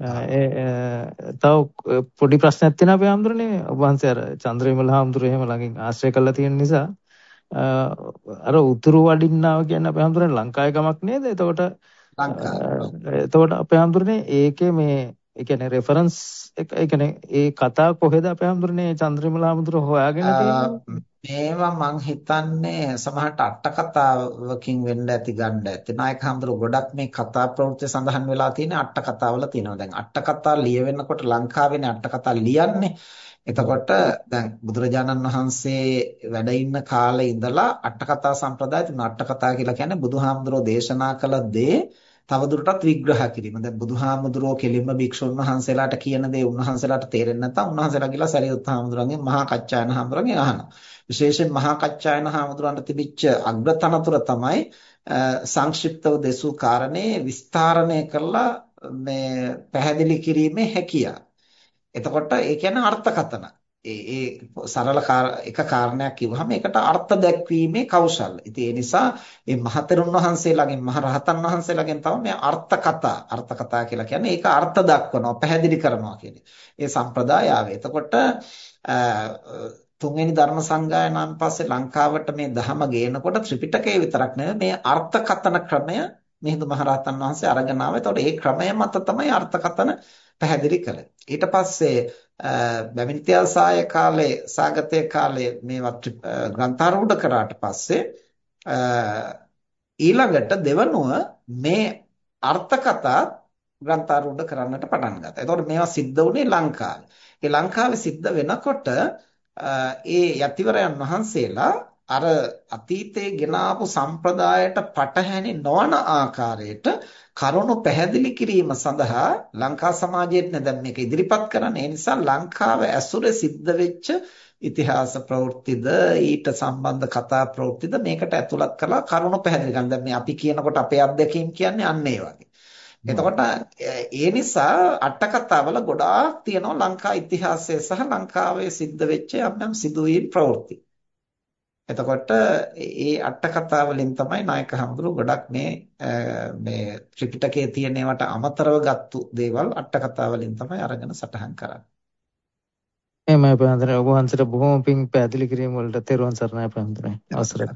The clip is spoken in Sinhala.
තව පොඩි ප්‍රශ්නයක් තියෙනවා අපේ හාමුදුරනේ ඔබ වහන්සේ අර චන්ද්‍රවිමල හාමුදුරුවෝ එහෙම ළඟින් ආශ්‍රය කරලා තියෙන නිසා අර උතුරු වඩින්නාව කියන්නේ අපේ හාමුදුරනේ ලංකාවේ ගමක් නේද? එතකොට එතකොට අපේ හාමුදුරනේ ඒකේ මේ ඒ කියන්නේ රෙෆරන්ස් එක ඒ කියන්නේ ඒ කතා කොහෙද අපේ හාමුදුරනේ චන්ද්‍රවිමල හාමුදුරුවෝ හොයාගෙන තියෙන්නේ? මේවා මං හිතන්නේ සමහරට අට කතාවකින් වෙන්න ඇති ගන්න ඇති. නායක හඳුර ගොඩක් මේ කතා ප්‍රවෘත්ති සඳහන් වෙලා තියෙන අට කතාවල තියෙනවා. දැන් අට කතා ලියවෙනකොට ලංකාවේනේ අට කතා ලියන්නේ. එතකොට දැන් බුදුරජාණන් වහන්සේ වැඩ ඉන්න කාලේ ඉඳලා අට කතා සම්ප්‍රදාය තුන අට කතා කියලා කියන්නේ බුදුහාමුදුරෝ දේශනා කළ දේ තවදුරටත් විග්‍රහ කිරීම. දැන් බුදුහාමුදුරෝ කෙලින්ම භික්ෂුන් වහන්සේලාට කියන දේ උන්වහන්සේලාට තේරෙන්නේ නැත්නම් උන්වහන්සේලා ගිහලා සරියුත් හාමුදුරන්ගෙන් මහා කච්චායන හාමුදුරන්ගෙන් අහනවා. විශේෂයෙන් මහා කච්චායන හාමුදුරන්ට තිබිච්ච අග්‍රතනතුර තමයි සංක්ෂිප්තව දෙසූ කාරණේ විස්තරණය කරලා මේ පැහැදිලි කිරීමේ හැකියාව. එතකොට ඒ කියන්නේ අර්ථකතන. ඒ ඒ සරල එක කාරණයක් කිව්වහම ඒකට අර්ථ දැක්වීමේ කෞශල. ඉතින් ඒ නිසා මේ මහතෙරුන් වහන්සේලාගෙන් මහ රහතන් වහන්සේලාගෙන් තමයි මේ අර්ථ කතා අර්ථ කතා කියලා කියන්නේ ඒක අර්ථ දක්වනවා පැහැදිලි කරනවා කියන්නේ. ඒ සම්ප්‍රදාය ආවේ. එතකොට තුන්වෙනි ධර්ම සංගායනාවෙන් පස්සේ ලංකාවට මේ ධහම ගේනකොට ත්‍රිපිටකය විතරක් නෙවෙයි මේ අර්ථකතන ක්‍රමය මිහිඳු මහරහතන් වහන්සේ අරගෙන ආවා. ඒතකොට ඒ ක්‍රමය මත තමයි අර්ථකතන පැහැදිලි කළේ. ඊට පස්සේ බැමිණිතියල් සාය කාලේ සාගතේ කාලේ මේවත් ග්‍රන්ථාරූඪ කරාට පස්සේ ඊළඟට දෙවනුව මේ අර්ථකථා ග්‍රන්ථාරූඪ කරන්නට පටන් ගත්තා. එතකොට මේවා සිද්ධ වුණේ ලංකාවේ. ඒ ලංකාවේ සිද්ධ වෙනකොට ඒ යතිවරයන් වහන්සේලා අර අතීතයේ ගෙන ආපු සම්ප්‍රදායට පටහැනි නොවන ආකාරයට කරුණු පැහැදිලි කිරීම සඳහා ලංකා සමාජයේ දැන් මේක ඉදිරිපත් කරන්නේ ඒ නිසා ලංකාව ඇසුරේ සිද්ධ වෙච්ච ඉතිහාස ප්‍රවෘත්තිද ඊට සම්බන්ධ කතා ප්‍රවෘත්තිද මේකට ඇතුළත් කරලා කරුණු පැහැදිලි කරනවා. දැන් මේ අපි කියනකොට අපේ අත්දැකීම් කියන්නේ අන්න ඒ වගේ. එතකොට ඒ නිසා අට කතාවල ගොඩාක් තියෙනවා ලංකා ඉතිහාසය සහ ලංකාවේ සිද්ධ වෙච්ච යම් යම් සිදුවීම් ප්‍රවෘත්ති. එතකොට ඒ අට කතා වලින් තමයි නායක හඳුරු ගොඩක් මේ මේ ත්‍රිපිටකයේ තියෙන ඒවාට අමතරව ගත්තු දේවල් අට කතා වලින් තමයි අරගෙන සටහන් කරන්නේ. එහෙමයි පහන්දරේ ඔබ වහන්සේට බොහොම පිං පැහැදිලි කිරීම වලට තෙරුවන් සරණයි පහන්දරේ. අවසරයි.